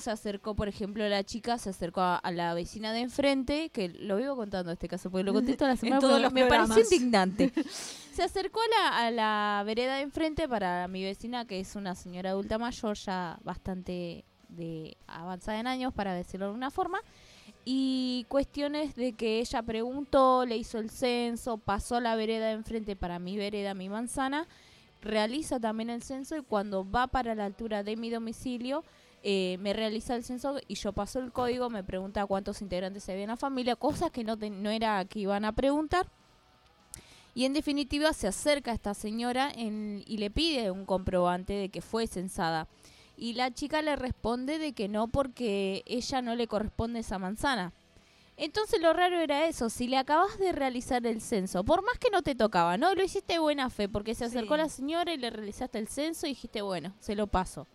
se acercó, por ejemplo, la chica se acercó a, la vecina de enfrente, que lo vivo contando este caso, porque lo conté toda la semana, todos me pareció indignante. se acercó a la, a la vereda de enfrente para mi vecina, que es una señora adulta mayor, ya bastante de avanzada en años, para decirlo de una forma, y cuestiones de que ella preguntó, le hizo el censo, pasó la vereda de enfrente para mi vereda, mi manzana, realiza también el censo y cuando va para la altura de mi domicilio, eh, me realiza el censo y yo paso el código, me pregunta cuántos integrantes había en la familia, cosas que no, no era que iban a preguntar. Y en definitiva se acerca a esta señora y le pide un comprobante de que fue censada. Y la chica le responde de que no porque ella no le corresponde esa manzana. Entonces lo raro era eso, si le acabas de realizar el censo, por más que no te tocaba, ¿no? Lo hiciste de buena fe, porque se acercó la señora y le realizaste el censo y dijiste, bueno, se lo paso.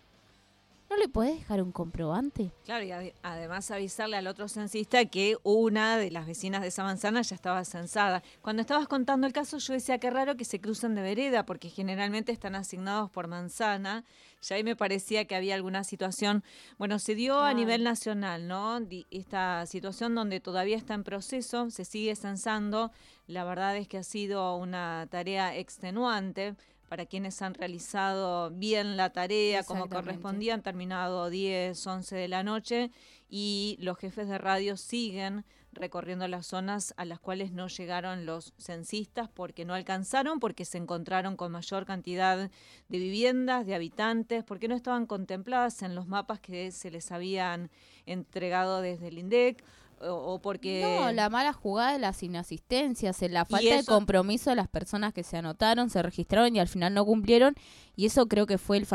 ¿No le puedes dejar un comprobante? Claro, y además avisarle al otro censista que una de las vecinas de esa manzana ya estaba censada. Cuando estabas contando el caso, yo decía que raro que se crucen de vereda, porque generalmente están asignados por manzana. Ya ahí me parecía que había alguna situación. Bueno, se dio a nivel nacional, ¿no? Esta situación donde todavía está en proceso, se sigue censando. La verdad es que ha sido una tarea extenuante para quienes han realizado bien la tarea como correspondía, han terminado 10, 11 de la noche y los jefes de radio siguen recorriendo las zonas a las cuales no llegaron los censistas porque no alcanzaron, porque se encontraron con mayor cantidad de viviendas, de habitantes, porque no estaban contempladas en los mapas que se les habían entregado desde el INDEC o, porque... No, la mala jugada de las inasistencias, la falta de compromiso de las personas que se anotaron, se registraron y al final no cumplieron. Y eso creo que fue el,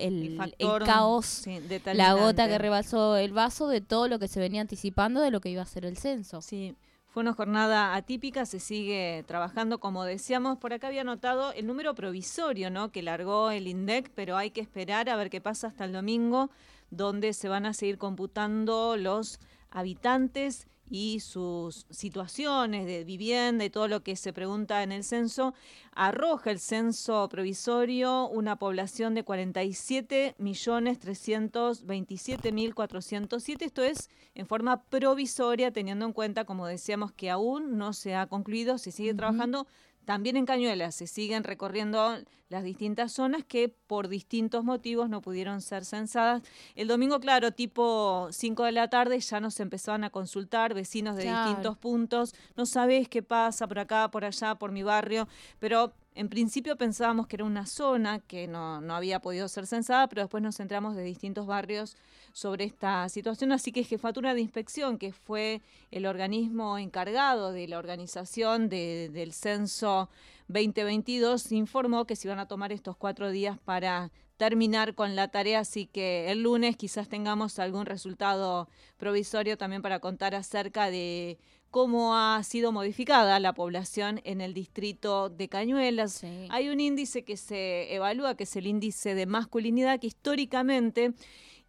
el, caos, la gota que rebalsó el vaso de todo lo que se venía anticipando de lo que iba a ser el censo. Sí. Fue una jornada atípica, se sigue trabajando, como decíamos, por acá había anotado el número provisorio, ¿no? Que largó el INDEC, pero hay que esperar a ver qué pasa hasta el domingo, donde se van a seguir computando los habitantes y sus situaciones de vivienda y todo lo que se pregunta en el censo, arroja el censo provisorio una población de 47.327.407. Esto es en forma provisoria, teniendo en cuenta, como decíamos, que aún no se ha concluido, se sigue trabajando también en Cañuelas se siguen recorriendo las distintas zonas que por distintos motivos no pudieron ser censadas. El domingo, claro, tipo 5 de la tarde ya nos empezaban a consultar vecinos de distintos puntos. No sabés qué pasa por acá, por allá, por mi barrio, pero en principio pensábamos que era una zona que no, no, había podido ser censada, pero después nos centramos de distintos barrios sobre esta situación. Así que Jefatura de Inspección, que fue el organismo encargado de la organización del censo 2022, informó que se iban a tomar estos cuatro días para terminar con la tarea, así que el lunes quizás tengamos algún resultado provisorio también para contar acerca de cómo ha sido modificada la población en el distrito de Cañuelas. Hay un índice que se evalúa, que es el índice de masculinidad, que históricamente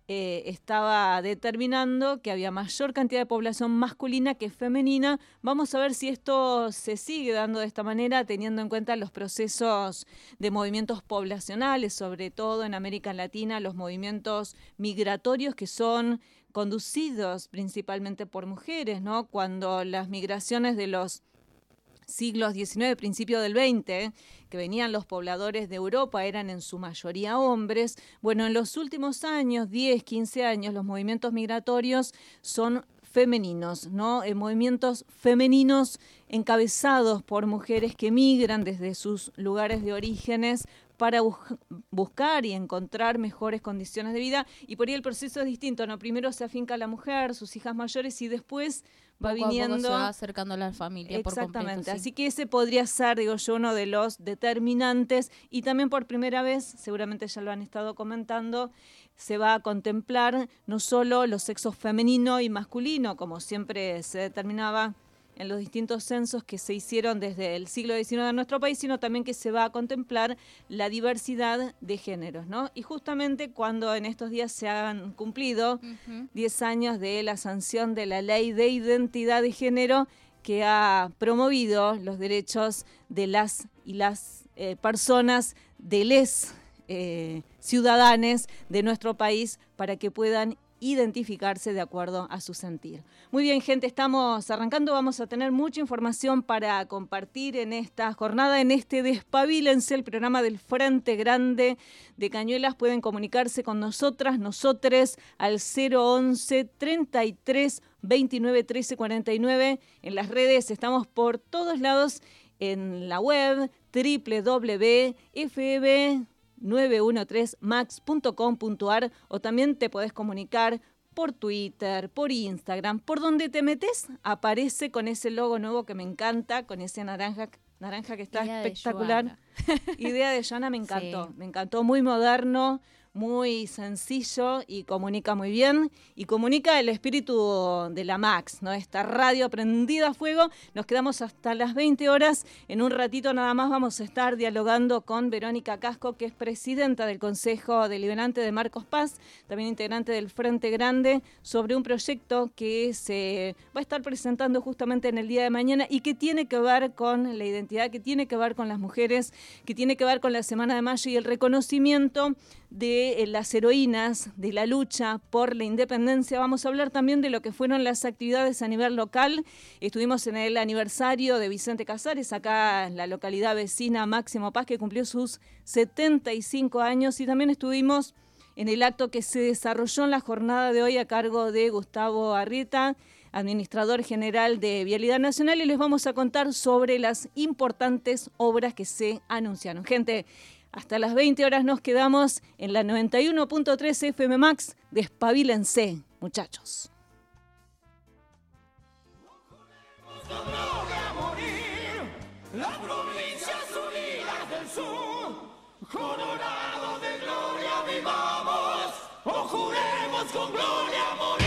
eh, estaba determinando que había mayor cantidad de población masculina que femenina. Vamos a ver si esto se sigue dando de esta manera, teniendo en cuenta los procesos de movimientos poblacionales, sobre todo en América Latina, los movimientos migratorios que son conducidos principalmente por mujeres, ¿no? Cuando las migraciones de los siglos XIX, principio del XX, que venían los pobladores de Europa, eran en su mayoría hombres. Bueno, en los últimos años, 10, 15 años, los movimientos migratorios son femeninos, ¿no? En movimientos femeninos encabezados por mujeres que migran desde sus lugares de orígenes para buscar y encontrar mejores condiciones de vida. Y por ahí el proceso es distinto, ¿no? Primero se afinca la mujer, sus hijas mayores y después va viniendo. se va acercando a la familia. Exactamente. Así que ese podría ser, digo yo, uno de los determinantes. Y también por primera vez, seguramente ya lo han estado comentando, se va a contemplar no solo los sexos femenino y masculino, como siempre se determinaba en los distintos censos que se hicieron desde el siglo XIX en nuestro país, sino también que se va a contemplar la diversidad de géneros, ¿no? Y justamente cuando en estos días se han cumplido 10 años de la sanción de la ley de identidad de género que ha promovido los derechos de las y las eh, personas de les eh, ciudadanos de nuestro país para que puedan identificarse de acuerdo a su sentir. Muy bien, gente, estamos arrancando, vamos a tener mucha información para compartir en esta jornada, en este Despabilense, el programa del Frente Grande de Cañuelas. Pueden comunicarse con nosotras, nosotres, al 011 33 29 13 49. En las redes estamos por todos lados en la web www.fb 913max.com.ar o también te podés comunicar por Twitter, por Instagram, por donde te metes, aparece con ese logo nuevo que me encanta, con ese naranja, naranja que está espectacular. Idea de Joana me encantó, me encantó, muy moderno, muy sencillo y comunica muy bien y comunica el espíritu de la Max, ¿no? Esta radio prendida a fuego. Nos quedamos hasta las 20 horas. En un ratito nada más vamos a estar dialogando con Verónica Casco, que es presidenta del Consejo Deliberante de Marcos Paz, también integrante del Frente Grande, sobre un proyecto que se va a estar presentando justamente en el día de mañana y que tiene que ver con la identidad, que tiene que ver con las mujeres, que tiene que ver con la Semana de Mayo y el reconocimiento de eh, las heroínas de la lucha por la independencia. Vamos a hablar también de lo que fueron las actividades a nivel local. Estuvimos en el aniversario de Vicente Casares, acá en la localidad vecina Máximo Paz, que cumplió sus 75 años, y también estuvimos en el acto que se desarrolló en la jornada de hoy a cargo de Gustavo Arrieta, administrador general de Vialidad Nacional, y les vamos a contar sobre las importantes obras que se anunciaron. Gente, hasta las 20 horas nos quedamos en la 91.3 FM Max. Despabilense, muchachos. Las provincias unidas del sur, Colorado de gloria vivamos, o juremos con gloria morir.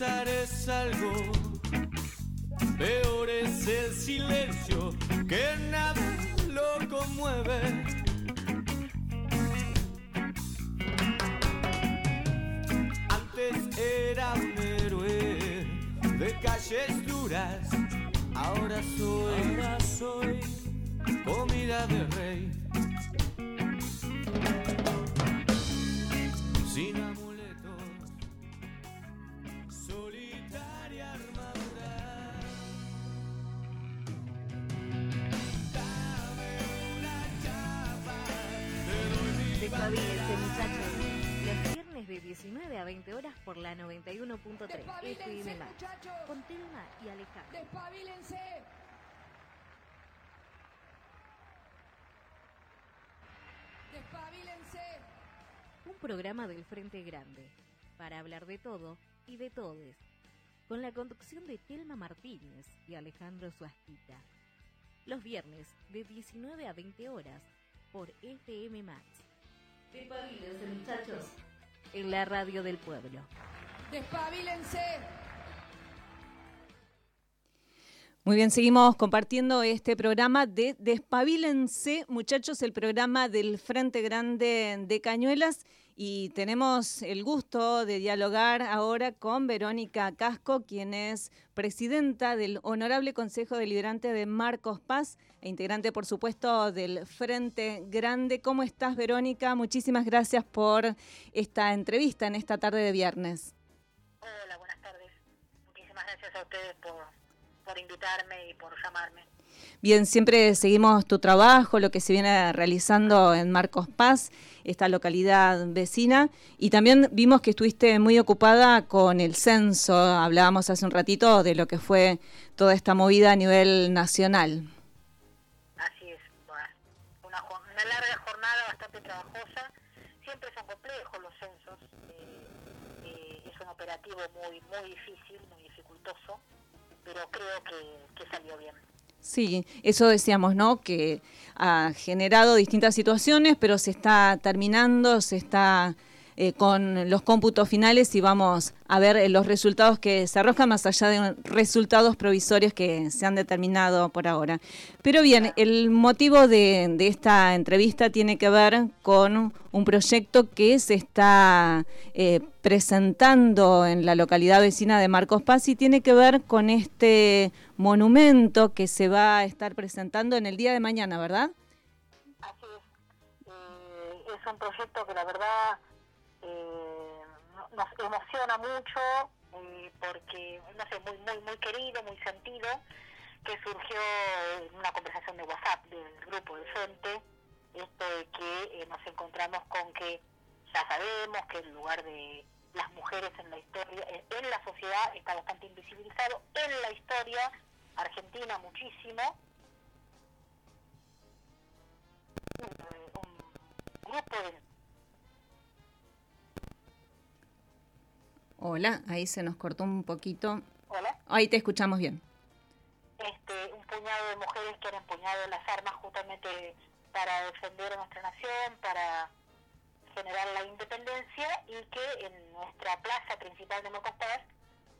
Es algo, peor es el silencio que nada lo conmueve. Antes era un héroe de calles duras, ahora soy, ahora comida de rey. Sin 91.3 FM Max. Con Telma y Alejandro. ¡Despabilense! ¡Despabilense! Un programa del Frente Grande. Para hablar de todo y de todes. Con la conducción de Telma Martínez y Alejandro Suasquita. Los viernes de 19 a 20 horas por FM Max. Despabilense, muchachos. En la radio del pueblo. ¡Despabilense! Muy bien, seguimos compartiendo este programa de Despabilense, muchachos, el programa del Frente Grande de Cañuelas. Y tenemos el gusto de dialogar ahora con Verónica Casco, quien es presidenta del Honorable Consejo Deliberante de Marcos Paz e integrante, por supuesto, del Frente Grande. ¿Cómo estás, Verónica? Muchísimas gracias por esta entrevista en esta tarde de viernes. A ustedes por, por invitarme y por llamarme. Bien, siempre seguimos tu trabajo, lo que se viene realizando en Marcos Paz, esta localidad vecina, y también vimos que estuviste muy ocupada con el censo, hablábamos hace un ratito de lo que fue toda esta movida a nivel nacional. Así es, bueno, una, una larga jornada bastante trabajosa. Siempre son complejos los censos. eh, eh, es un operativo muy muy difícil, pero creo que salió bien. Sí, eso decíamos, ¿no? Que ha generado distintas situaciones, pero se está terminando, se está eh, con los cómputos finales y vamos a ver eh, los resultados que se arrojan más allá de resultados provisorios que se han determinado por ahora. Pero bien, el motivo de, esta entrevista tiene que ver con un proyecto que se está eh, presentando en la localidad vecina de Marcos Paz y tiene que ver con este monumento que se va a estar presentando en el día de mañana, ¿verdad? Así es. Es un proyecto que la verdad eh, no- nos emociona mucho eh, porque, no sé, muy, muy, muy querido, muy sentido, que surgió en una conversación de WhatsApp del grupo del Frente, esto de que eh, nos encontramos con que ya sabemos que el lugar de las mujeres en la historia, eh, en la sociedad está bastante invisibilizado, en la historia argentina muchísimo, un grupo de Hola, ahí se nos cortó un poquito. Hola. Ahí te escuchamos bien. este, un puñado de mujeres que han empuñado las armas justamente para defender a nuestra nación, para generar la independencia y que en nuestra plaza principal de Mocostas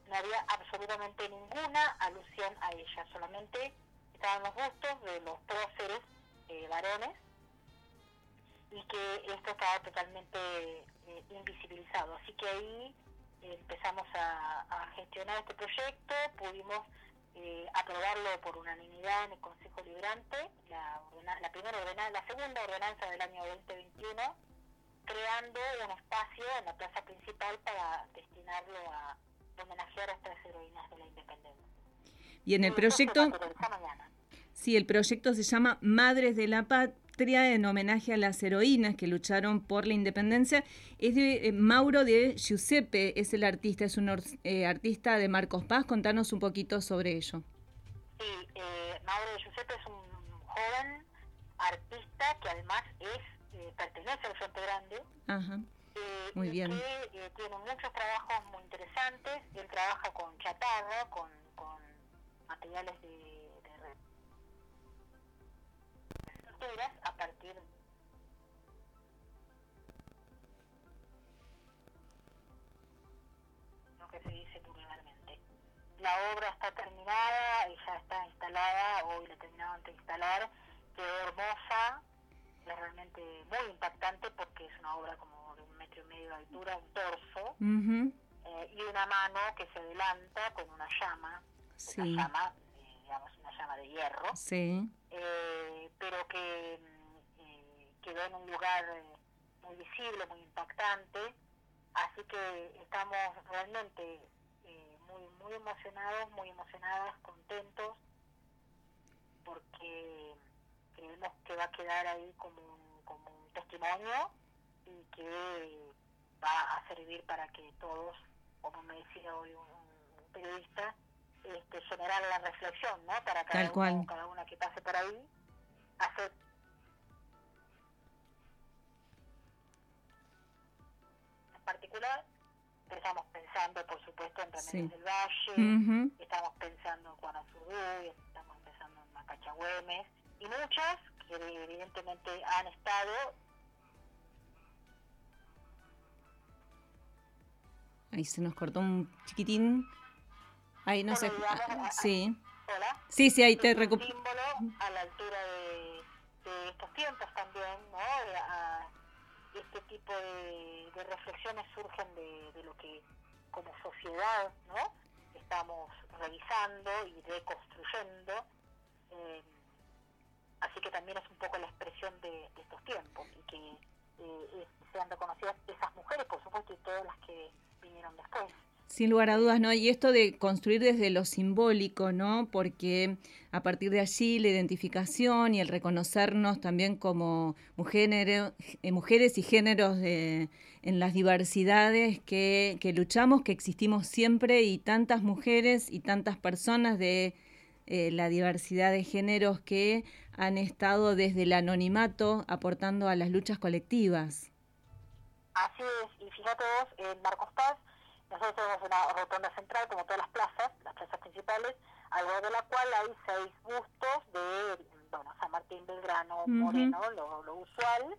no había absolutamente ninguna alusión a ella, solamente estaban los bustos de los próceres eh, varones y que esto estaba totalmente eh, invisibilizado. Así que ahí empezamos a, a gestionar este proyecto, pudimos eh, aprobarlo por unanimidad en el Consejo Librante, la, ordena- la primera ordenanza, la segunda ordenanza del año 2021, creando un espacio en la plaza principal para destinarlo a homenajear a estas heroínas de la independencia. El Y esto se proyecto, sí, el proyecto se llama Madres de la, Pa- Patria en homenaje a las heroínas que lucharon por la independencia. Es de eh, Mauro de Giuseppe, es el artista, es un eh, artista de Marcos Paz. Contanos un poquito sobre ello. Sí, eh, Mauro de Giuseppe es un joven artista que además es pertenece al Frente Grande. Ajá. Muy bien. Que tiene muchos trabajos muy interesantes. Él trabaja con chatarra, con, con materiales de, de a partir lo que se dice vulgarmente. La obra está terminada y ya está instalada, hoy la terminaban de instalar, quedó hermosa, es realmente muy impactante porque es una obra como de un metro y medio de altura, un torso, eh, y una mano que se adelanta con una llama, una llama, digamos, una llama de hierro. Sí eh, pero que eh, quedó en un lugar eh, muy visible, muy impactante. Así que estamos realmente muy, muy emocionados, muy emocionadas, contentos, porque creemos que va a quedar ahí como un, como un testimonio y que va a servir para que todos, como me decía hoy un periodista, este, generar la reflexión, ¿no? Para cada, Uno, cada una que pase por ahí, hacer en particular estamos pensando por supuesto en Remedios del Valle estamos pensando en Juan Azurduy estamos pensando en Macachagüemes y muchas que evidentemente han estado ahí se nos cortó un chiquitín Ahí no sé. sí. Hola. Sí, sí, ahí te recupero. símbolo a la altura de, de, estos tiempos también, ¿no? A, este tipo de, de reflexiones surgen de, de, lo que como sociedad, ¿no? Estamos revisando y reconstruyendo. Eh, así que también es un poco la expresión de, de estos tiempos y que eh, sean reconocidas esas mujeres, por supuesto, y todas las que vinieron después. Sin lugar a dudas, ¿no? Y esto de construir desde lo simbólico, ¿no? Porque a partir de allí la identificación y el reconocernos también como mujer, eh, mujeres y géneros de, en las diversidades que, que, luchamos, que existimos siempre y tantas mujeres y tantas personas de eh, la diversidad de géneros que han estado desde el anonimato aportando a las luchas colectivas. Así es, y fíjate vos, en Marcos Paz nosotros tenemos una rotonda central, como todas las plazas, las plazas principales, alrededor de la cual hay seis bustos de bueno, San Martín, Belgrano, Moreno, lo, lo, usual,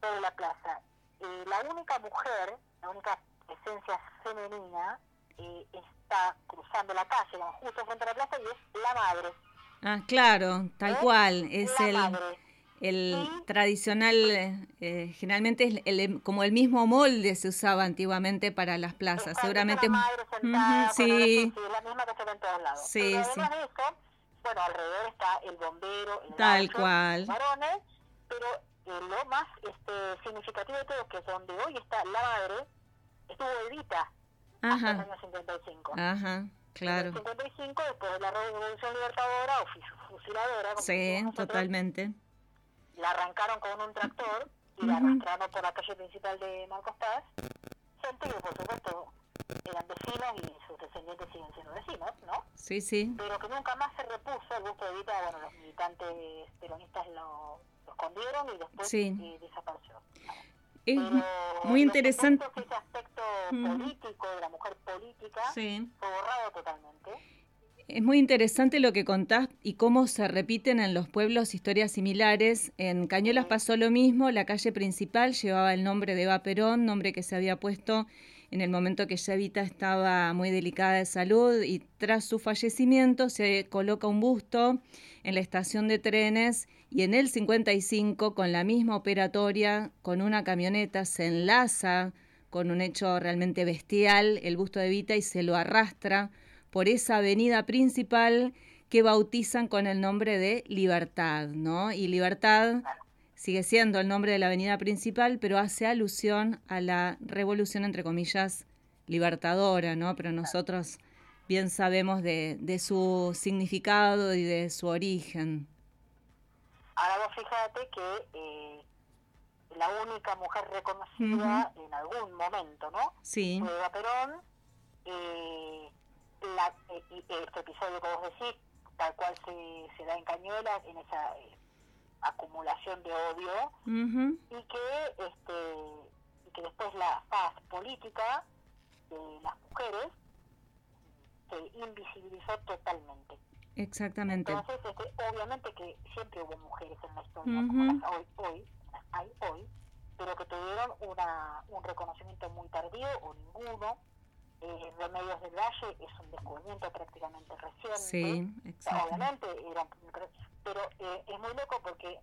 de la plaza. Eh, la única mujer, la única presencia femenina, eh, está cruzando la calle, justo frente a la plaza, y es la madre. Ah, claro, tal ¿Eh? cual, es el... Madre el tradicional, eh, generalmente es el, como el mismo molde se usaba antiguamente para las plazas. Seguramente. La sí. la misma que se ve en todos lados. Sí, pero además de eso, bueno, alrededor está el bombero, el Tal cual. varones, pero eh, lo más este, significativo de todo es que donde hoy está la madre, estuvo Evita hasta el año 55. Ajá. Claro. En el 55, después de la Revolución Libertadora o fusiladora. Como sí, totalmente la arrancaron con un tractor y la arrastraron por la calle principal de Marcos Paz, gente que por supuesto eran vecinos y sus descendientes siguen siendo vecinos, ¿no? Sí, sí. Pero que nunca más se repuso el gusto de Vita, bueno, los militantes peronistas lo, escondieron y después eh, desapareció. Es muy interesante. ese aspecto político de la mujer política fue borrado totalmente es muy interesante lo que contás y cómo se repiten en los pueblos historias similares. En Cañuelas pasó lo mismo, la calle principal llevaba el nombre de Eva Perón, nombre que se había puesto en el momento que Evita estaba muy delicada de salud y tras su fallecimiento se coloca un busto en la estación de trenes y en el 55 con la misma operatoria, con una camioneta, se enlaza con un hecho realmente bestial el busto de Evita y se lo arrastra por esa avenida principal que bautizan con el nombre de Libertad, ¿no? Y Libertad sigue siendo el nombre de la avenida principal, pero hace alusión a la revolución, entre comillas, libertadora, ¿no? Pero nosotros bien sabemos de, de su significado y de su origen. Ahora vos fíjate que eh, la única mujer reconocida en algún momento, ¿no? Sí. Fue Eva Perón. Eh, la, eh, este episodio que vos decís, tal cual se, se da en Cañuelas, en esa eh, acumulación de odio, y que este y que después la faz política de las mujeres se invisibilizó totalmente. Exactamente. Entonces, este, obviamente que siempre hubo mujeres en la historia, Ujú. como las hoy, hoy, las hay hoy, pero que tuvieron una, un reconocimiento muy tardío o ninguno. Eh, Remedios del Valle es un descubrimiento prácticamente reciente. Sí, exacto. obviamente pero eh, es muy loco porque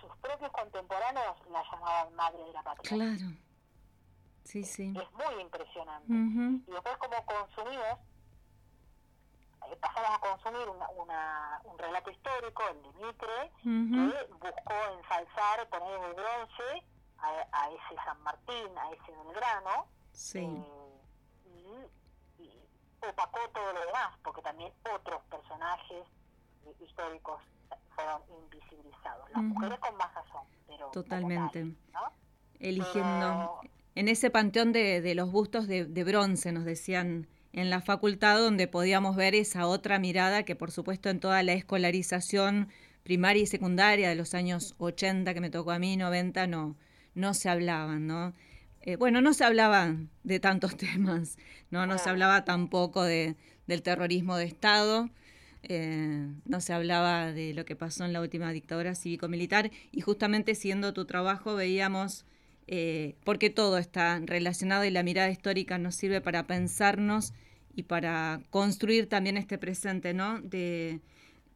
sus propios contemporáneos la llamaban madre de la patria. Claro. Sí, sí. Es muy impresionante. Y después como consumimos, eh, pasamos a consumir una, una, un relato histórico, el de Mitre, que buscó ensalzar, poner en el bronce a, a ese San Martín, a ese Belgrano, Sí. eh, opacó todo lo demás, porque también otros personajes históricos fueron invisibilizados. Las mujeres con más razón, pero Totalmente. tal, ¿no? Eligiendo. Pero- En ese panteón de, de los bustos de, de bronce, nos decían en la facultad, donde podíamos ver esa otra mirada que, por supuesto, en toda la escolarización primaria y secundaria de los años 80, que me tocó a mí, 90, no, no se hablaban, ¿no? Eh, bueno, no se hablaban de tantos temas, ¿no? No se hablaba tampoco de, del terrorismo de Estado, eh, no se hablaba de lo que pasó en la última dictadura cívico-militar y justamente siendo tu trabajo veíamos, eh, porque todo está relacionado y la mirada histórica nos sirve para pensarnos y para construir también este presente, ¿no? De,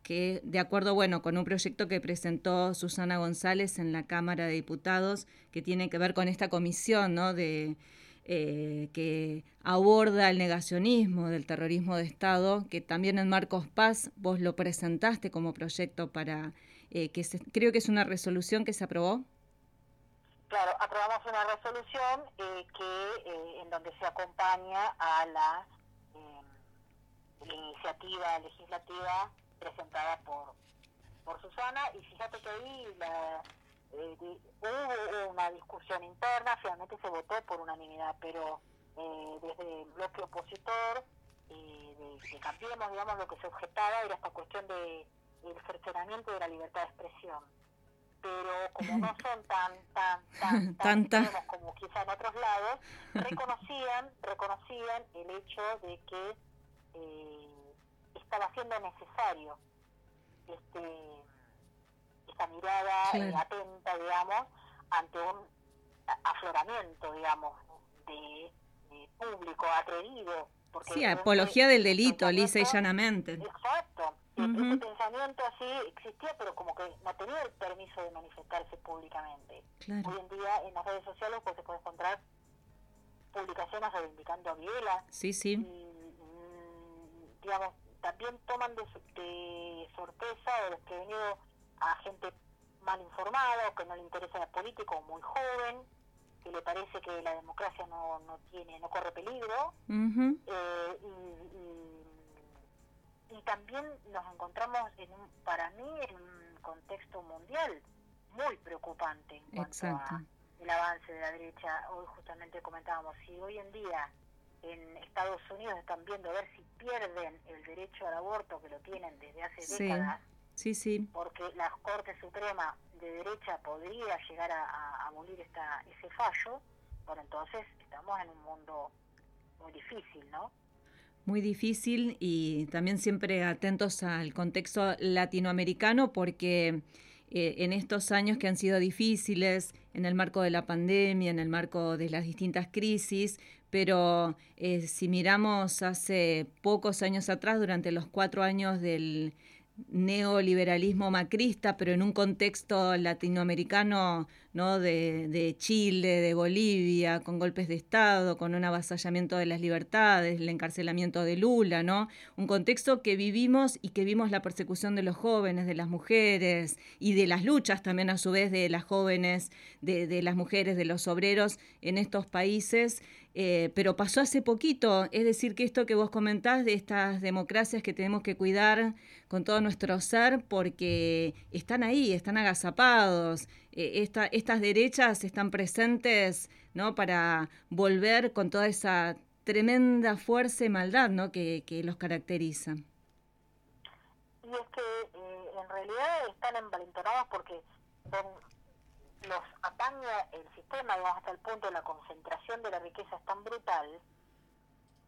que de acuerdo, bueno, con un proyecto que presentó Susana González en la Cámara de Diputados, que tiene que ver con esta comisión, ¿no? De, eh, que aborda el negacionismo del terrorismo de Estado, que también en Marcos Paz vos lo presentaste como proyecto para eh, que se- creo que es una resolución que se aprobó. Claro, aprobamos una resolución eh, que eh, en donde se acompaña a la eh, iniciativa legislativa presentada por por Susana y fíjate que ahí la, eh, hubo una discusión interna, finalmente se votó por unanimidad, pero eh, desde el bloque opositor eh, de, de Cambiemos, digamos, lo que se objetaba era esta cuestión de el cercenamiento de la libertad de expresión. Pero como no son tan tan tan, tan. extremos como quizá en otros lados reconocían reconocían el hecho de que eh, estaba siendo necesario este esta mirada eh, atenta digamos ante un afloramiento digamos de, de público atrevido porque Sí, apología del delito, lisa y llanamente. Exacto. E- Ujú. Ese pensamiento así existía, pero como que no tenía el permiso de manifestarse públicamente. Claro. Hoy en día en las redes sociales pues se puede encontrar publicaciones reivindicando a Videla Sí, sí. y, mm, digamos, también toman de, de sorpresa o desprevenido a gente mal informada o que no le interesa la política o muy joven, que le parece que la democracia no, no tiene, no corre peligro eh, y, y- y también nos encontramos en un, para mí en un contexto mundial muy preocupante en cuanto Exacto. a el avance de la derecha. Hoy justamente comentábamos, si hoy en día en Estados Unidos están viendo a ver si pierden el derecho al aborto que lo tienen desde hace Sí. décadas, Sí, sí. porque la Corte Suprema de derecha podría llegar a, a abolir esta, ese fallo, bueno, entonces estamos en un mundo muy difícil, ¿no? Muy difícil y también siempre atentos al contexto latinoamericano porque eh, en estos años que han sido difíciles, en el marco de la pandemia, en el marco de las distintas crisis, pero eh, si miramos hace pocos años atrás, durante los cuatro años del neoliberalismo macrista, pero en un contexto latinoamericano ¿no? De, de, Chile, de Bolivia, con golpes de Estado, con un avasallamiento de las libertades, el encarcelamiento de Lula, ¿no? Un contexto que vivimos y que vimos la persecución de los jóvenes, de las mujeres y de las luchas también a su vez de las jóvenes, de, de las mujeres, de los obreros en estos países. Eh, pero pasó hace poquito, es decir, que esto que vos comentás de estas democracias que tenemos que cuidar con todo nuestro ser porque están ahí, están agazapados, eh, estas derechas están presentes ¿no? para volver con toda esa tremenda fuerza y maldad ¿no? que, los caracteriza. Y es que eh, en realidad están envalentonados porque los atañe el sistema, digamos, hasta el punto de la concentración de la riqueza es tan brutal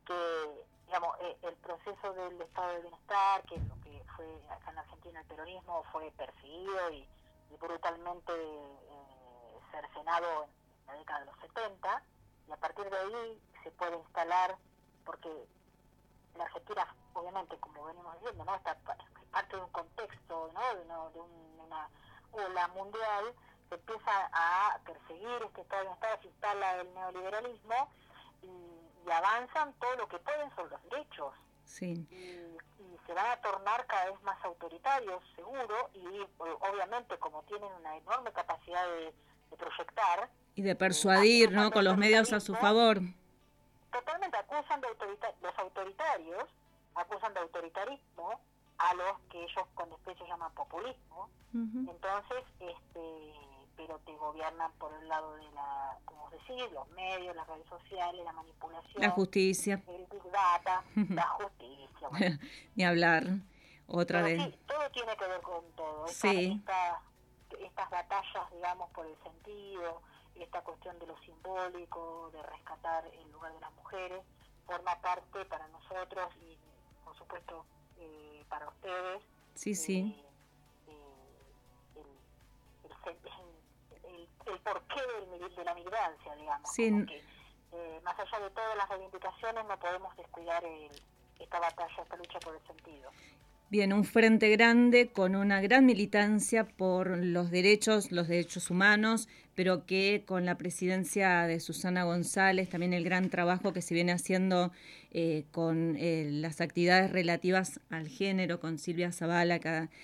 que, digamos, eh, el proceso del estado de bienestar, que es lo que fue acá en Argentina el peronismo, fue perseguido y, brutalmente eh, cercenado en la década de los 70, y a partir de ahí se puede instalar, porque la Argentina, obviamente, como venimos viendo, ¿no? Está, es parte de un contexto, ¿no? De, una ola mundial, se empieza a perseguir este estado de bienestar, se instala el neoliberalismo y, avanzan todo lo que pueden sobre los derechos. Sí. Y, se van a tornar cada vez más autoritarios, seguro, y obviamente como tienen una enorme capacidad de, proyectar. Y de persuadir, ¿no? Con los medios a su favor. Totalmente acusan de autorita los autoritarios, acusan de autoritarismo a los que ellos con desprecio llaman populismo. Entonces, este pero te gobiernan por el lado de la, como decir, los medios, las redes sociales, la manipulación. La justicia. El big data, la justicia. Ni hablar. Otra vez. Sí, todo tiene que ver con todo. Sí. estas batallas, digamos, por el sentido, esta cuestión de lo simbólico, de rescatar el lugar de las mujeres, forma parte para nosotros y, por supuesto, eh, para ustedes. Sí, sí. Eh, el, el porqué de la migrancia, digamos. Eh, más allá de todas las reivindicaciones, no podemos descuidar esta batalla, esta lucha por el sentido. Bien, un frente grande con una gran militancia por los derechos, los derechos humanos, pero que con la presidencia de Susana González, también el gran trabajo que se viene haciendo eh, con eh, las actividades relativas al género, con Silvia Zavala,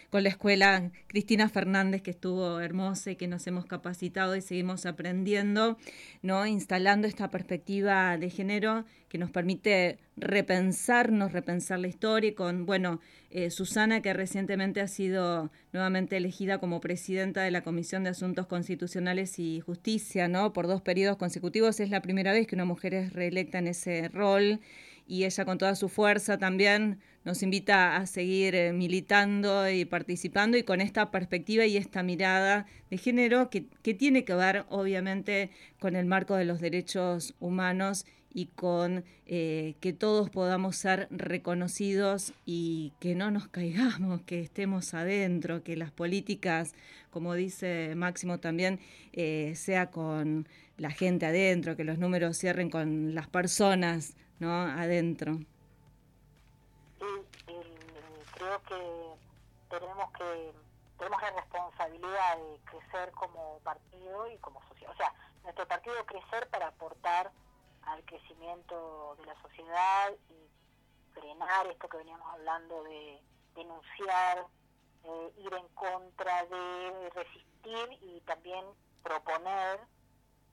con la escuela Cristina Fernández, que estuvo hermosa y que nos hemos capacitado y seguimos aprendiendo, ¿no? instalando esta perspectiva de género que nos permite repensarnos, repensar la historia, y con, bueno, eh, Susana, que recientemente ha sido nuevamente elegida como presidenta de la Comisión de Asuntos Constitucionales y Justicia, ¿no? Por dos periodos consecutivos. Es la primera vez que una mujer es reelecta en ese rol y ella con toda su fuerza también nos invita a seguir eh, militando y participando y con esta perspectiva y esta mirada de género que, que tiene que ver obviamente con el marco de los derechos humanos y con eh, que todos podamos ser reconocidos y que no nos caigamos, que estemos adentro, que las políticas, como dice Máximo también, eh, sea con la gente adentro, que los números cierren con las personas ¿no? adentro. Sí, creo que tenemos que tenemos la responsabilidad de crecer como partido y como sociedad. O sea, nuestro partido crecer para aportar al crecimiento de la sociedad y frenar esto que veníamos hablando de denunciar, eh, ir en contra de resistir y también proponer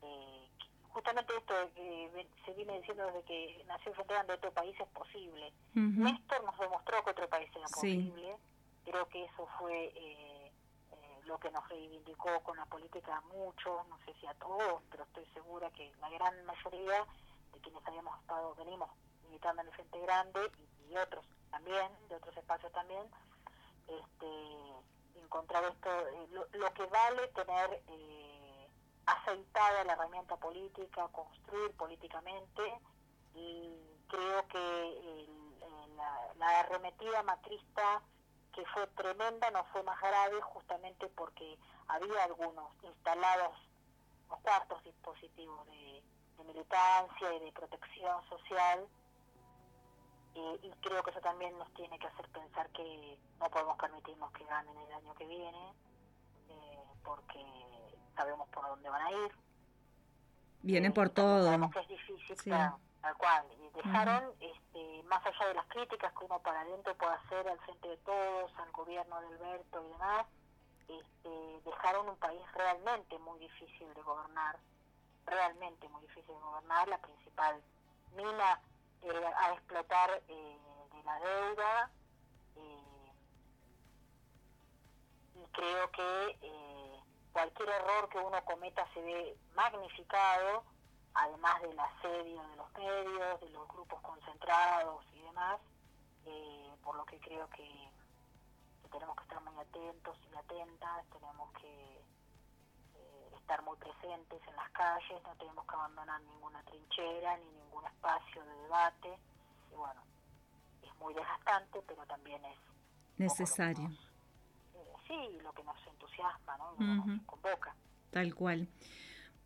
eh, justamente esto que se viene diciendo desde que nació Frontera de otro país es posible. Néstor nos demostró que otro país era posible. Creo que eso fue eh, lo que nos reivindicó con la política a muchos, no sé si a todos, pero estoy segura que la gran mayoría de quienes habíamos estado, venimos militando en el Frente Grande y, otros también, de otros espacios también, este, encontrar esto, eh, lo, que vale tener eh, aceitada la herramienta política, construir políticamente y creo que la arremetida macrista que fue tremenda no fue más grave justamente porque había algunos instalados los cuartos dispositivos de, militancia y de protección social y creo que eso también nos tiene que hacer pensar que no podemos permitirnos que ganen el año que viene eh, porque sabemos por dónde van a ir. Vienen Eh, por y todo. Sabemos que es difícil, Sí. claro, tal cual. Y dejaron, este, más allá de las críticas que uno para adentro puede hacer al frente de todos, al gobierno de Alberto y demás, este, dejaron un país realmente muy difícil de gobernar, realmente muy difícil de gobernar. La principal mina eh, a explotar eh, de la deuda. eh, y creo que cualquier error que uno cometa se ve magnificado, además del asedio de los medios, de los grupos concentrados y demás, por lo que creo que, que tenemos que estar muy atentos y atentas, tenemos que estar muy presentes en las calles, no tenemos que abandonar ninguna trinchera ni ningún espacio de debate, y bueno, es muy desgastante, pero también es lo Necesario. nos- eh, sí, lo que nos entusiasma, ¿no? Lo que nos convoca. Tal cual.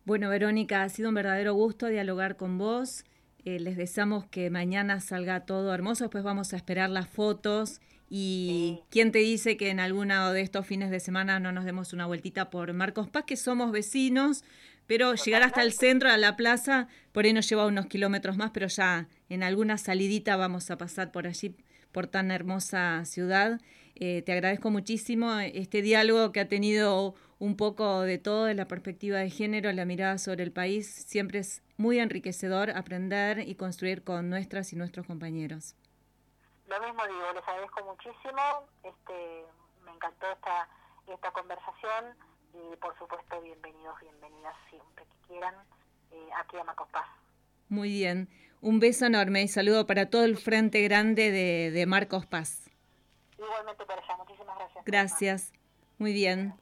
Bueno, Verónica, ha sido un verdadero gusto dialogar con vos. Eh, les deseamos que mañana salga todo hermoso. Después vamos a esperar las fotos. Y Sí. quién te dice que en alguno de estos fines de semana no nos demos una vueltita por Marcos Paz, que somos vecinos, pero llegar hasta el centro, a la plaza, por ahí nos lleva unos kilómetros más, pero ya en alguna salidita vamos a pasar por allí, por tan hermosa ciudad. Eh, te agradezco muchísimo este diálogo que ha tenido un poco de todo, de la perspectiva de género, la mirada sobre el país. Siempre es muy enriquecedor aprender y construir con nuestras y nuestros compañeros. Lo mismo digo, les agradezco muchísimo, este, me encantó esta, esta conversación y por supuesto bienvenidos, bienvenidas siempre que quieran eh, aquí a Marcos Paz. Muy bien. Un beso enorme y saludo para todo el Frente Grande de, de Marcos Paz. Igualmente para allá, muchísimas gracias. Gracias. Muy bien.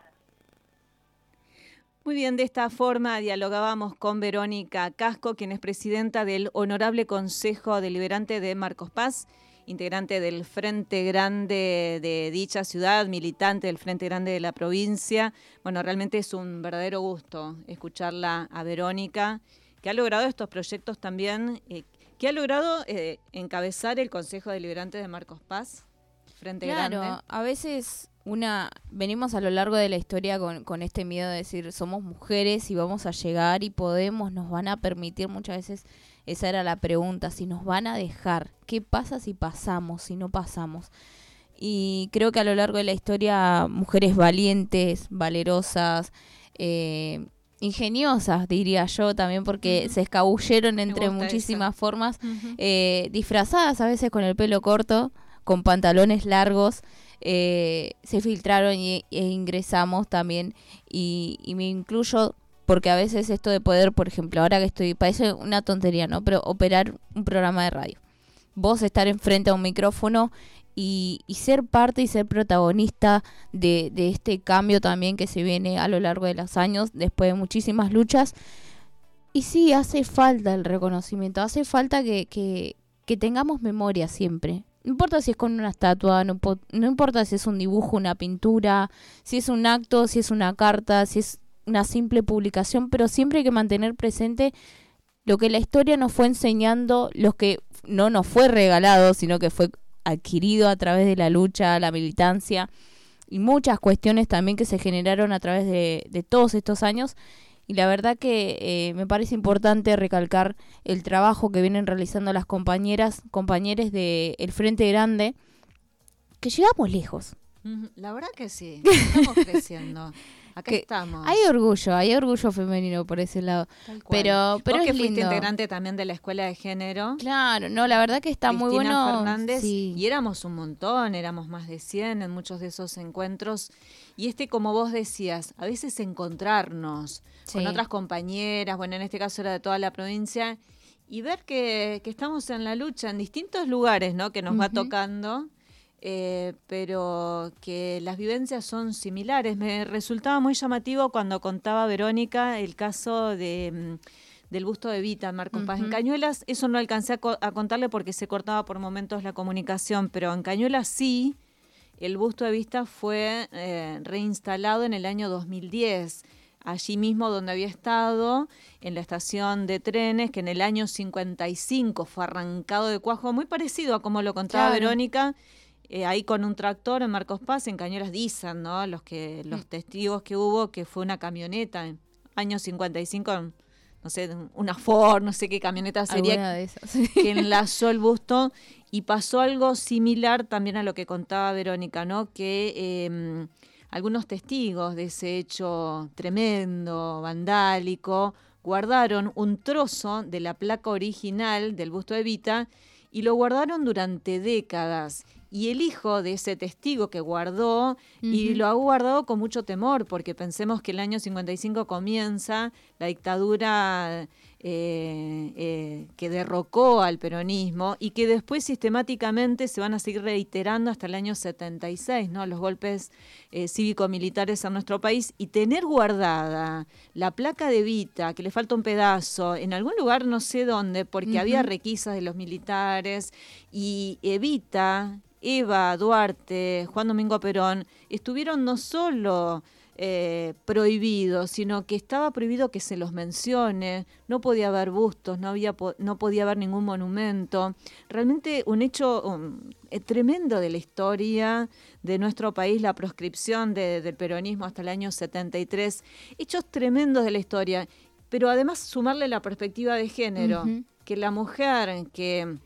Muy bien, de esta forma dialogábamos con Verónica Casco, quien es presidenta del Honorable Consejo Deliberante de Marcos Paz, integrante del Frente Grande de dicha ciudad, militante del Frente Grande de la provincia. Bueno, realmente es un verdadero gusto escucharla a Verónica, que ha logrado estos proyectos también, eh, que ha logrado eh, encabezar el Consejo Deliberante de Marcos Paz, Frente Claro, Grande. a veces una venimos a lo largo de la historia con, con este miedo de decir somos mujeres y vamos a llegar y podemos, nos van a permitir muchas veces, esa era la pregunta, si nos van a dejar, ¿qué pasa si pasamos, si no pasamos? Y creo que a lo largo de la historia mujeres valientes, valerosas, eh, ingeniosas, diría yo también, porque se escabulleron entre muchísimas formas, eh, disfrazadas a veces con el pelo corto, con pantalones largos, eh, se filtraron y, e ingresamos también. Y, y me incluyo porque a veces esto de poder, por ejemplo, ahora que estoy, parece una tontería, ¿no? Pero operar un programa de radio. Vos estar enfrente a un micrófono y, y ser parte y ser protagonista de, este cambio también que se viene a lo largo de los años, después de muchísimas luchas. Y sí, hace falta el reconocimiento, hace falta que, tengamos memoria siempre. No importa si es con una estatua, no importa si es un dibujo, una pintura, si es un acto, si es una carta, si es una simple publicación, pero siempre hay que mantener presente lo que la historia nos fue enseñando, lo que no nos fue regalado, sino que fue adquirido a través de la lucha, la militancia y muchas cuestiones también que se generaron a través de, de todos estos años. Y la verdad que eh, me parece importante recalcar el trabajo que vienen realizando las compañeras, compañeros del el Frente Grande, que llegamos lejos. La verdad que sí, estamos creciendo. Acá Que estamos. Hay orgullo, hay orgullo femenino por ese lado. Pero, pero Vos es que fuiste lindo. integrante también de la Escuela de Género. Claro, no, la verdad que está muy bueno. Fernández, sí. y éramos un montón, éramos más de 100 en muchos de esos encuentros. Y este, como vos decías, a veces encontrarnos con otras compañeras, bueno, en este caso era de toda la provincia, y ver que, que estamos en la lucha en distintos lugares, ¿no? Que nos va tocando, eh, pero que las vivencias son similares. Me resultaba muy llamativo cuando contaba Verónica el caso de... mm, del busto de Vita Marcos Paz. En. Cañuelas, eso no alcancé a, co- a contarle porque se cortaba por momentos la comunicación, pero en Cañuelas sí, el busto de Vita fue eh, reinstalado en el año 2010, allí mismo donde había estado, en la estación de trenes, que en el año 55 fue arrancado de cuajo, muy parecido a como lo contaba Claro. Verónica. Eh, ahí con un tractor en Marcos Paz, en Cañuelas dicen, ¿no? Los que los testigos que hubo que fue una camioneta en años 55 no sé, una Ford, no sé qué camioneta sería Alguna de esas. que enlazó el busto y pasó algo similar también a lo que contaba Verónica, ¿no? Que eh, algunos testigos de ese hecho tremendo, vandálico, guardaron un trozo de la placa original del busto de Evita y lo guardaron durante décadas. Y el hijo de ese testigo que guardó, y lo ha guardado con mucho temor, porque pensemos que el año 55 comienza la dictadura eh, eh, que derrocó al peronismo y que después sistemáticamente se van a seguir reiterando hasta el año 76, ¿no? Los golpes eh, cívico-militares en nuestro país y tener guardada la placa de Vita, que le falta un pedazo, en algún lugar no sé dónde, porque había requisas de los militares y Evita, Eva Duarte, Juan Domingo Perón, estuvieron no solo eh, prohibidos, sino que estaba prohibido que se los mencione, no podía haber bustos, no, había no podía haber ningún monumento. Realmente un hecho um, eh, tremendo de la historia de nuestro país, la proscripción de- del peronismo hasta el año 73, hechos tremendos de la historia, pero además sumarle la perspectiva de género, que la mujer que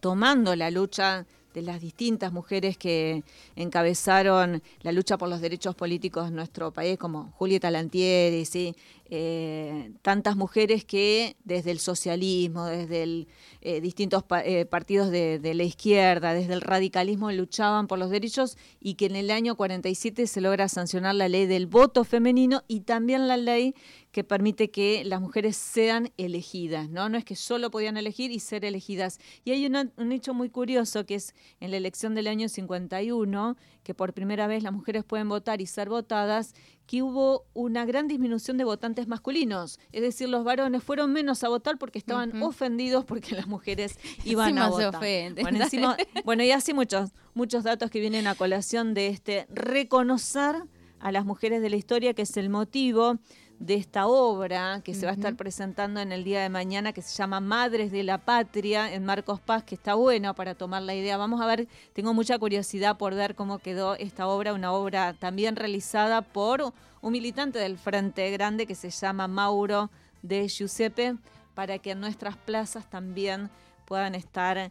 tomando la lucha de las distintas mujeres que encabezaron la lucha por los derechos políticos en nuestro país, como Julieta Lantieri, ¿sí? Eh, tantas mujeres que desde el socialismo, desde eh, distintos pa- eh, partidos de, la izquierda, desde el radicalismo luchaban por los derechos y que en el año 47 se logra sancionar la ley del voto femenino y también la ley que permite que las mujeres sean elegidas, ¿no? No es que solo podían elegir y ser elegidas. Y hay un hecho muy curioso que es en la elección del año 51, que por primera vez las mujeres pueden votar y ser votadas, que hubo una gran disminución de votantes masculinos. Es decir, los varones fueron menos a votar porque estaban ofendidos porque las mujeres iban Encima a se votar. ofenden. Bueno, encima- bueno, y así muchos, muchos datos que vienen a colación de este reconocer a las mujeres de la historia, que es el motivo de esta obra que se va a estar presentando en el día de mañana, que se llama Madres de la Patria, en Marcos Paz, que está bueno para tomar la idea. Vamos a ver, tengo mucha curiosidad por ver cómo quedó esta obra, una obra también realizada por un militante del Frente Grande que se llama Mauro de Giuseppe, para que en nuestras plazas también puedan estar eh,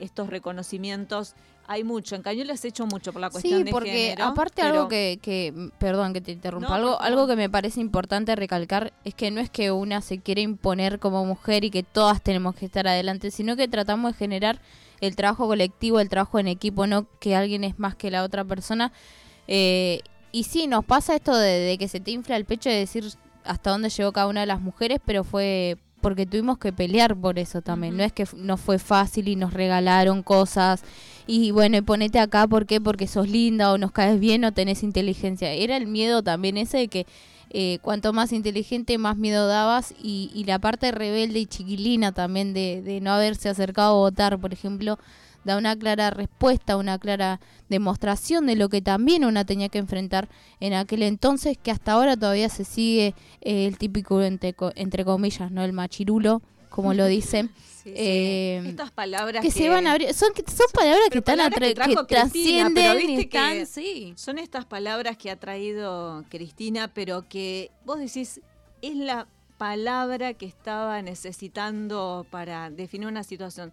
estos reconocimientos. Hay mucho, en Cañuelas ha hecho mucho por la cuestión Sí, de porque género, aparte pero- algo que, que, mm, perdón que te interrumpa, No, algo, que me parece importante recalcar es que no es que una se quiere imponer como mujer y que todas tenemos que estar adelante, sino que tratamos de generar el trabajo colectivo, el trabajo en equipo, no que alguien es más que la otra persona. Eh, y sí, nos pasa esto de, de que se te infla el pecho de decir hasta dónde llegó cada una de las mujeres, pero fue porque tuvimos que pelear por eso también. No es que no fue fácil y nos regalaron cosas y bueno, ponete acá, ¿por qué? Porque sos linda o nos caes bien o tenés inteligencia. Era el miedo también ese de que eh, cuanto más inteligente, más miedo dabas y, y la parte rebelde y chiquilina también de, no haberse acercado a votar, por ejemplo, da una clara respuesta, una clara demostración de lo que también una tenía que enfrentar en aquel entonces, que hasta ahora todavía se sigue eh, el típico, entre, entre comillas, ¿no? El machirulo, como lo dicen. Sí, sí. Eh, Estas palabras que, se van a abrir. Son, son palabras que están que que, trascienden están, sí. Son estas palabras que ha traído Cristina, pero que vos decís, es la palabra que estaba necesitando para definir una situación.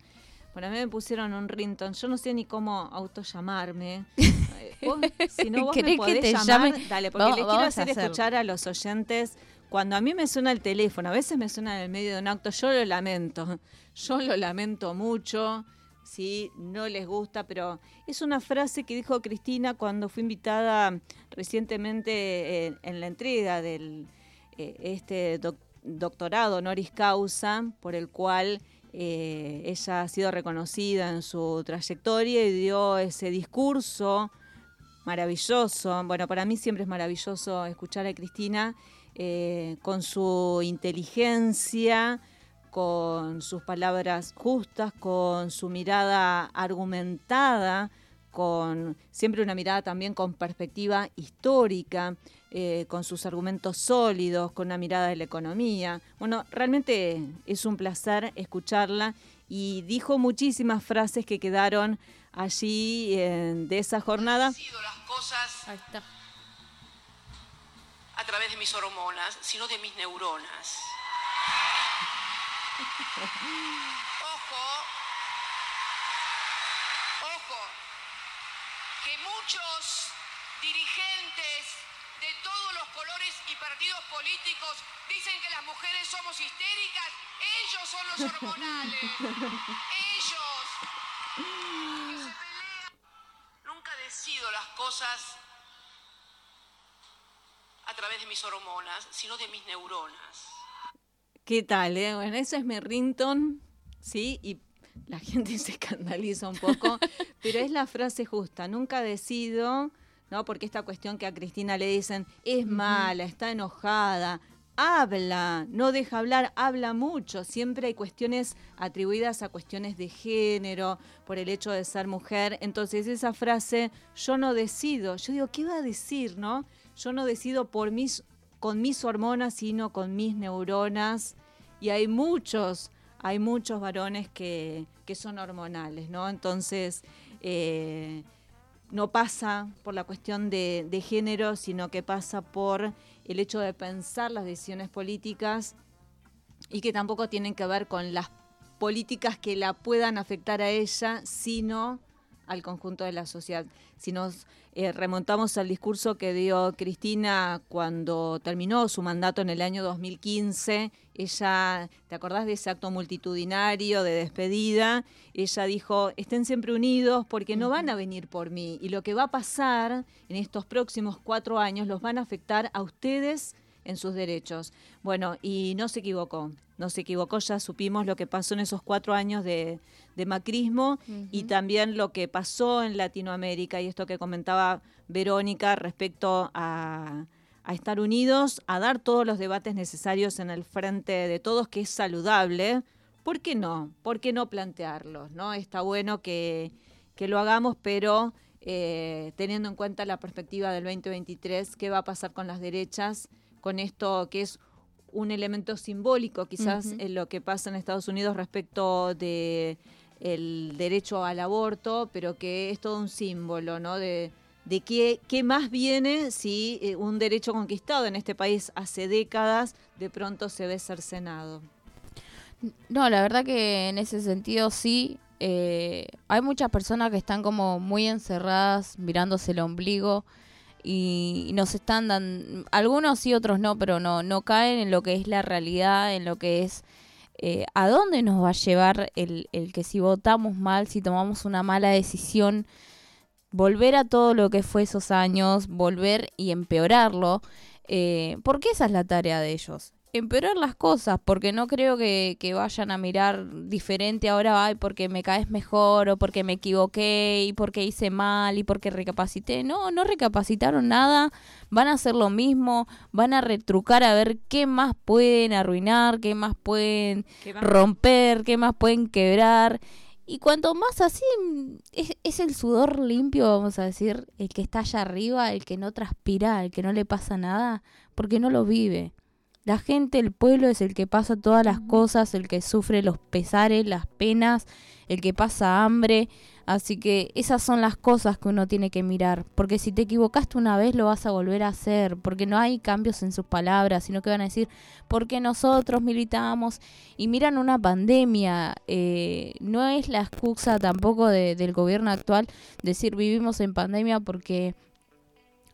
Bueno, a mí me pusieron un rington, yo no sé ni cómo autollamarme. Eh, vos, si no vos me ¿Querés que podés te llamar, llame? dale, porque les quiero hacer hacerlo. escuchar a los oyentes. Cuando a mí me suena el teléfono, a veces me suena en el medio de un acto, yo lo lamento. Yo lo lamento mucho, si no les gusta, pero es una frase que dijo Cristina cuando fue invitada recientemente en, en la entrega del eh, este doc- doctorado honoris causa por el cual eh, ella ha sido reconocida en su trayectoria y dio ese discurso maravilloso. Bueno, para mí siempre es maravilloso escuchar a Cristina eh, con su inteligencia, con sus palabras justas, con su mirada argumentada, con siempre una mirada también con perspectiva histórica, eh, con sus argumentos sólidos, con una mirada de la economía. Bueno, realmente es un placer escucharla y dijo muchísimas frases que quedaron allí eh, de esa jornada. las cosas a través de mis hormonas, sino de mis neuronas. Ojo, ojo, que muchos dirigentes de todos los colores y partidos políticos dicen que las mujeres somos histéricas. Ellos son los hormonales. Ellos. Nunca decido las cosas a través de mis hormonas, sino de mis neuronas. ¿Qué tal? Eh? Bueno, ese es mi rington, ¿sí? Y la gente se escandaliza un poco, pero es la frase justa. Nunca decido, ¿no? Porque esta cuestión que a Cristina le dicen es mala, está enojada, habla, no deja hablar, habla mucho. Siempre hay cuestiones atribuidas a cuestiones de género, por el hecho de ser mujer. Entonces esa frase, yo no decido, yo digo, ¿qué va a decir, no? Yo no decido por mis, con mis hormonas, sino con mis neuronas. Y hay muchos, hay muchos varones que, que son hormonales, ¿no? Entonces, eh, no pasa por la cuestión de, de género, sino que pasa por el hecho de pensar las decisiones políticas y que tampoco tienen que ver con las políticas que la puedan afectar a ella, sino al conjunto de la sociedad. Si nos eh, remontamos al discurso que dio Cristina cuando terminó su mandato en el año 2015, ella, ¿te acordás de ese acto multitudinario de despedida? Ella dijo, estén siempre unidos porque no van a venir por mí y lo que va a pasar en estos próximos cuatro años los van a afectar a ustedes en sus derechos. Bueno, y no se equivocó, no se equivocó, ya supimos lo que pasó en esos cuatro años de, macrismo y también lo que pasó en Latinoamérica y esto que comentaba Verónica respecto a, a estar unidos, a dar todos los debates necesarios en el frente de todos, que es saludable. ¿Por qué no? ¿Por qué no plantearlos? ¿no? Está bueno que, que lo hagamos, pero eh, teniendo en cuenta la perspectiva del 2023, qué va a pasar con las derechas con esto que es un elemento simbólico quizás en lo que pasa en Estados Unidos respecto de el derecho al aborto, pero que es todo un símbolo, ¿no? De, qué, más viene si eh, un derecho conquistado en este país hace décadas de pronto se ve cercenado. No, la verdad que en ese sentido sí. Eh, hay muchas personas que están como muy encerradas mirándose el ombligo y nos están dando, algunos sí, otros no, pero no, no caen en lo que es la realidad, en lo que es eh, a dónde nos va a llevar el, el que si votamos mal, si tomamos una mala decisión, volver a todo lo que fue esos años, volver y empeorarlo, eh, porque esa es la tarea de ellos empeorar las cosas, porque no creo que, vayan a mirar diferente ahora, ay, porque me caes mejor, o porque me equivoqué, y porque hice mal, y porque recapacité. No, no recapacitaron nada, van a hacer lo mismo, van a retrucar a ver qué más pueden arruinar, qué más pueden romper, qué más pueden quebrar. Y cuanto más así, es, es, el sudor limpio, vamos a decir, el que está allá arriba, el que no transpira, el que no le pasa nada, porque no lo vive. La gente, el pueblo es el que pasa todas las cosas, el que sufre los pesares, las penas, el que pasa hambre. Así que esas son las cosas que uno tiene que mirar. Porque si te equivocaste una vez lo vas a volver a hacer. Porque no hay cambios en sus palabras, sino que van a decir, porque nosotros militamos y miran una pandemia. Eh, no es la excusa tampoco del gobierno actual decir vivimos en pandemia porque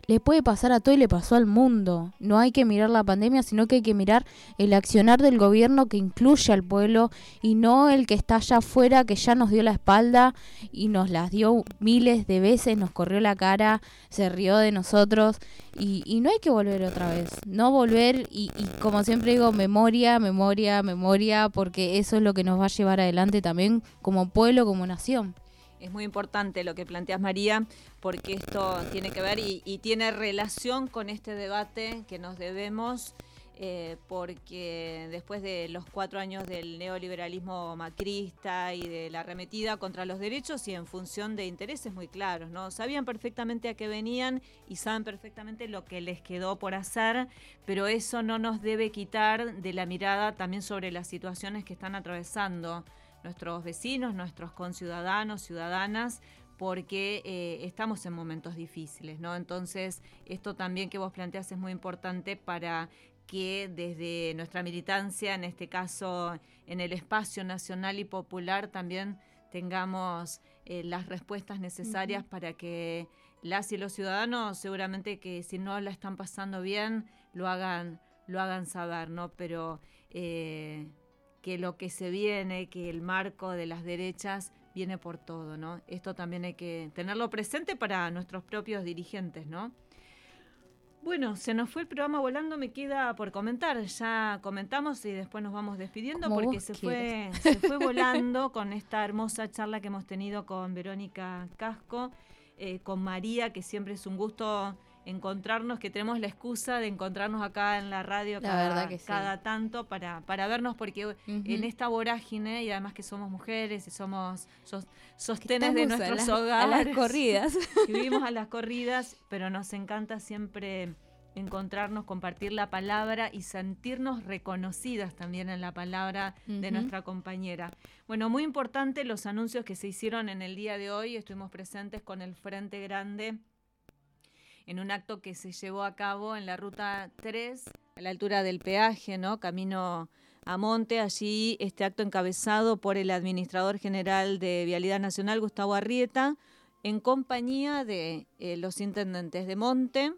le puede pasar a todo y le pasó al mundo. No hay que mirar la pandemia, sino que hay que mirar el accionar del gobierno que incluye al pueblo y no el que está allá afuera que ya nos dio la espalda y nos las dio miles de veces, nos corrió la cara, se rió de nosotros y, y no hay que volver otra vez. No volver y, y como siempre digo, memoria, memoria, memoria, porque eso es lo que nos va a llevar adelante también como pueblo, como nación. Es muy importante lo que planteas, María, porque esto tiene que ver y, tiene relación con este debate que nos debemos eh, porque después de los cuatro años del neoliberalismo macrista y de la arremetida contra los derechos y en función de intereses muy claros, ¿no? Sabían perfectamente a qué venían y saben perfectamente lo que les quedó por hacer, pero eso no nos debe quitar de la mirada también sobre las situaciones que están atravesando nuestros vecinos, nuestros conciudadanos, ciudadanas, porque eh, estamos en momentos difíciles, ¿no? Entonces, esto también que vos planteas es muy importante para que desde nuestra militancia, en este caso en el espacio nacional y popular, también tengamos eh, las respuestas necesarias para que las y los ciudadanos, seguramente que si no la están pasando bien, lo hagan, lo hagan saber, ¿no? Pero eh, que lo que se viene, que el marco de las derechas viene por todo, ¿no? Esto también hay que tenerlo presente para nuestros propios dirigentes, ¿no? Bueno, se nos fue el programa volando, me queda por comentar. Ya comentamos y después nos vamos despidiendo porque se fue, se fue volando con esta hermosa charla que hemos tenido con Verónica Casco, eh, con María, que siempre es un gusto encontrarnos, que tenemos la excusa de encontrarnos acá en la radio cada, tanto para, para vernos, porque en esta vorágine, y además que somos mujeres y somos sostenes de nuestros hogares. A las corridas. vivimos a las corridas, pero nos encanta siempre encontrarnos, compartir la palabra y sentirnos reconocidas también en la palabra de nuestra compañera. Bueno, muy importante los anuncios que se hicieron en el día de hoy. Estuvimos presentes con el Frente Grande en un acto que se llevó a cabo en la ruta 3, a la altura del peaje, ¿no? Camino a Monte, allí este acto encabezado por el administrador general de Vialidad Nacional, Gustavo Arrieta, en compañía de eh, los intendentes de Monte,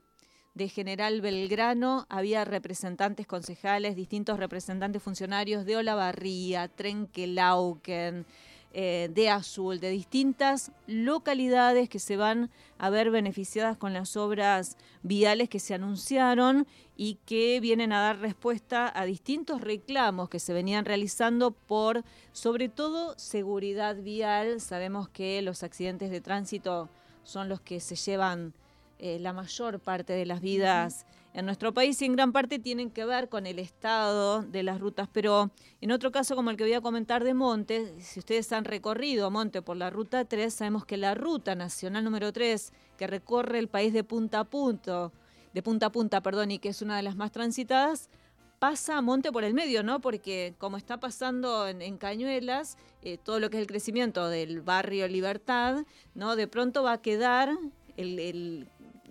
de General Belgrano, había representantes concejales, distintos representantes funcionarios de Olavarría, Trenquelauquen, eh, de Azul, de distintas localidades que se van a ver beneficiadas con las obras viales que se anunciaron y que vienen a dar respuesta a distintos reclamos que se venían realizando por, sobre todo, seguridad vial. Sabemos que los accidentes de tránsito son los que se llevan eh, la mayor parte de las vidas en nuestro país y en gran parte tienen que ver con el estado de las rutas, pero en otro caso como el que voy a comentar de Monte, si ustedes han recorrido Monte por la ruta 3, sabemos que la ruta nacional número 3 que recorre el país de punta a punta, de punta a punta, perdón, y que es una de las más transitadas, pasa a Monte por el medio, ¿no? Porque como está pasando en, Cañuelas, eh, todo lo que es el crecimiento del barrio Libertad, ¿no? De pronto va a quedar el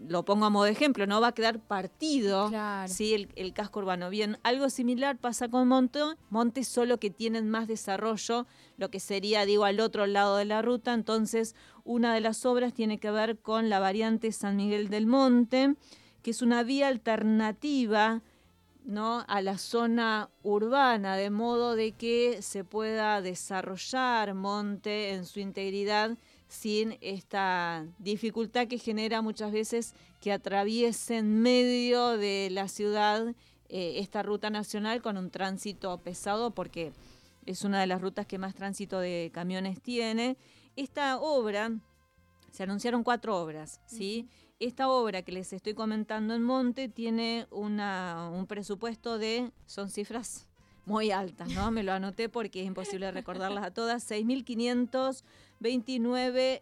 lo pongo a modo de ejemplo, no va a quedar partido ¿sí? el, casco urbano. Bien, algo similar pasa con Monte, Monte solo que tienen más desarrollo, lo que sería, digo, al otro lado de la ruta. Entonces, una de las obras tiene que ver con la variante San Miguel del Monte, que es una vía alternativa ¿no? a la zona urbana, de modo de que se pueda desarrollar Monte en su integridad sin esta dificultad que genera muchas veces que atraviesen medio de la ciudad eh, esta ruta nacional con un tránsito pesado porque es una de las rutas que más tránsito de camiones tiene. Esta obra, se anunciaron cuatro obras, ¿sí? Esta obra que les estoy comentando en Monte tiene una, un presupuesto de, son cifras muy altas, ¿no? Me lo anoté porque es imposible recordarlas a todas, 6.500 29,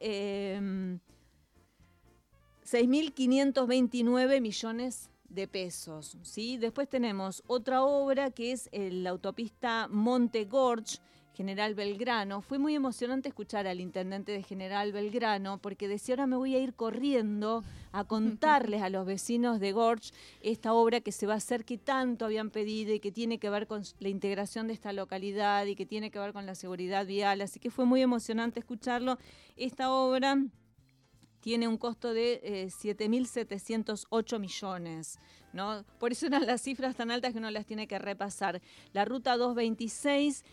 6.529 em, millones de pesos. ¿sí? Después tenemos otra obra que es la autopista Monte Gorge, General Belgrano. Fue muy emocionante escuchar al intendente de General Belgrano porque decía, ahora me voy a ir corriendo a contarles a los vecinos de Gorge esta obra que se va a hacer que tanto habían pedido y que tiene que ver con la integración de esta localidad y que tiene que ver con la seguridad vial. Así que fue muy emocionante escucharlo. Esta obra tiene un costo de 7.708 eh, millones. ¿no? Por eso eran las cifras tan altas que uno las tiene que repasar. La ruta 226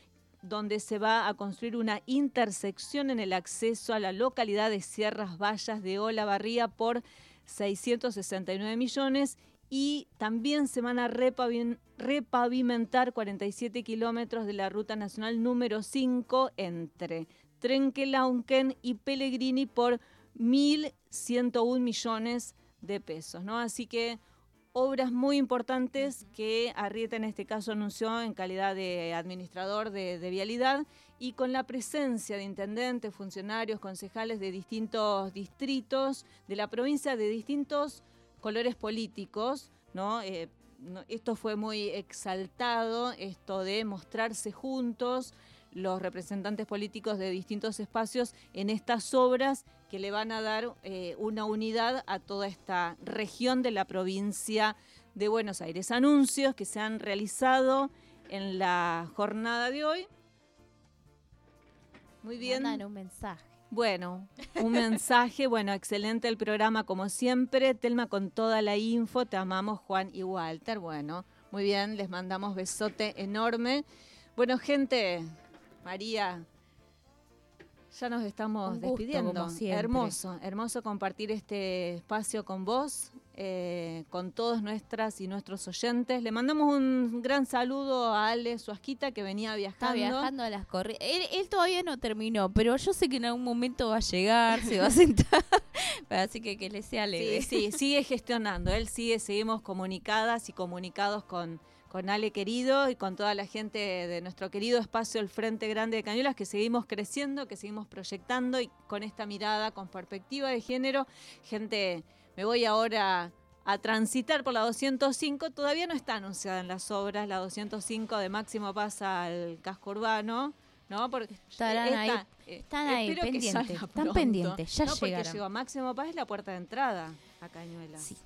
donde se va a construir una intersección en el acceso a la localidad de Sierras Vallas de Olavarría por 669 millones y también se van a repavimentar 47 kilómetros de la ruta nacional número 5 entre Trenquelauquen y Pellegrini por 1.101 millones de pesos. ¿no? Así que obras muy importantes que Arrieta en este caso anunció en calidad de administrador de, de vialidad y con la presencia de intendentes, funcionarios, concejales de distintos distritos de la provincia, de distintos colores políticos, ¿no? Eh, no- esto fue muy exaltado, esto de mostrarse juntos los representantes políticos de distintos espacios en estas obras que le van a dar eh, una unidad a toda esta región de la provincia de Buenos Aires. Anuncios que se han realizado en la jornada de hoy. Muy bien. Mandan un mensaje. Bueno, un mensaje, bueno, excelente el programa como siempre. Telma con toda la info, te amamos Juan y Walter. Bueno, muy bien, les mandamos besote enorme. Bueno, gente, María, ya nos estamos Un gusto, despidiendo. como. Hermoso, hermoso compartir este espacio con vos, eh, con todos nuestras y nuestros oyentes. Le mandamos un gran saludo a Ale Suasquita que venía Está viajando. viajando a las corrientes. Él, él todavía no terminó, pero yo sé que en algún momento va a llegar, se va a sentar. Así que que le sea leve. Sí, sí, sigue gestionando. Él sigue, seguimos comunicadas y comunicados con, con Ale querido y con toda la gente de nuestro querido espacio El Frente Grande de Cañuelas, que seguimos creciendo, que seguimos proyectando y con esta mirada, con perspectiva de género. Gente, me voy ahora a transitar por la 205. Todavía no está anunciada en las obras. La 205 de Máximo pasa al casco urbano. ¿No? Porque Estarán esta- ahí, eh, están ahí, pendientes, están pendientes, ya no, porque llegó a Máximo Paz es la puerta de entrada a Cañuelas. Sí.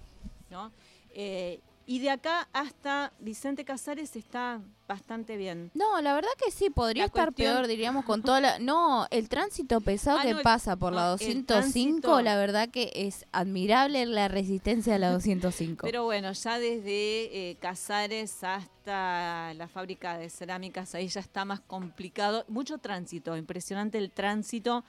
¿no? Eh, y de acá hasta Vicente Casares está bastante bien. No, la verdad que sí, podría La estar cuestión- peor, diríamos, con toda la... No, el tránsito pesado Ah, que no, pasa por la no, el 205, tránsito- la verdad que es admirable la resistencia de la 205. Pero bueno, ya desde eh, Casares hasta la fábrica de cerámicas, ahí ya está más complicado. Mucho tránsito, impresionante el tránsito.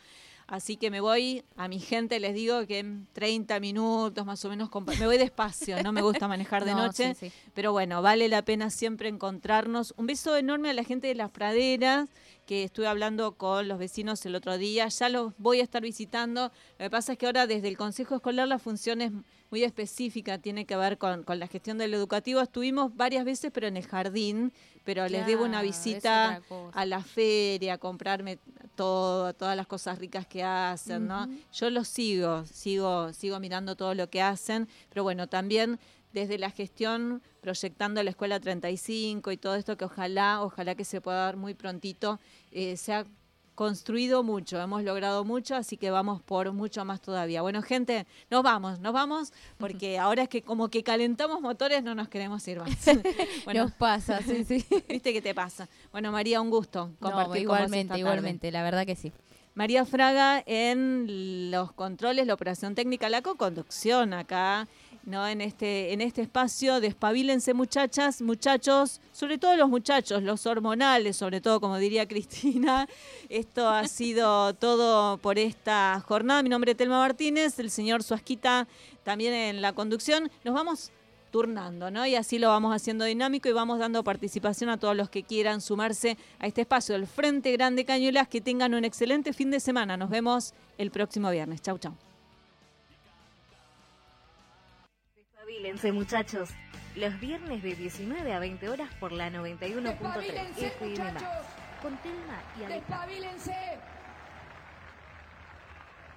Así que me voy, a mi gente les digo que en 30 minutos más o menos, me voy despacio, no me gusta manejar de No, noche. sí, sí. Pero bueno, vale la pena siempre encontrarnos. Un beso enorme a la gente de las praderas, que estuve hablando con los vecinos el otro día. Ya los voy a estar visitando. Lo que pasa es que ahora desde el Consejo Escolar la función es muy específica, tiene que ver con, con la gestión del educativo. Estuvimos varias veces, pero en el jardín. Pero les debo una visita a la feria, a comprarme todo, todas las cosas ricas que hacen, ¿no? Yo los sigo, sigo, sigo mirando todo lo que hacen, pero bueno, también desde la gestión proyectando la escuela 35 y todo esto que ojalá, ojalá que se pueda dar muy prontito, eh, se ha construido mucho, hemos logrado mucho, así que vamos por mucho más todavía. Bueno, gente, nos vamos, nos vamos, porque ahora es que como que calentamos motores, no nos queremos ir más. bueno, Nos pasa, sí, sí. ¿viste qué te pasa? Bueno, María, un gusto No, compartir esta igualmente, igualmente, la verdad que sí. María Fraga en los controles, la operación técnica, la co-conducción acá, ¿no? En este, en este espacio, despabilense muchachas, muchachos, sobre todo los muchachos, los hormonales, sobre todo, como diría Cristina. Esto ha sido todo por esta jornada. Mi nombre es Telma Martínez, el señor Suasquita también en la conducción. Nos vamos turnando, ¿no? Y así lo vamos haciendo dinámico y vamos dando participación a todos los que quieran sumarse a este espacio del Frente Grande Cañuelas. Que tengan un excelente fin de semana. Nos vemos el próximo viernes. Chau, chau. Despabilense, muchachos. Los viernes de 19 a 20 horas por la 91.3 Despabilense, FM. muchachos. Con Telma y Alejandro.